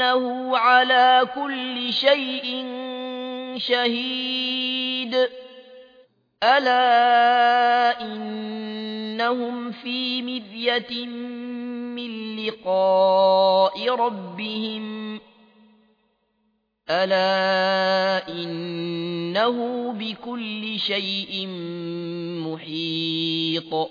أنه على كل شيء شهيد. ألا إنهم في مذية من لقاء ربهم. ألا إنه بكل شيء محيط.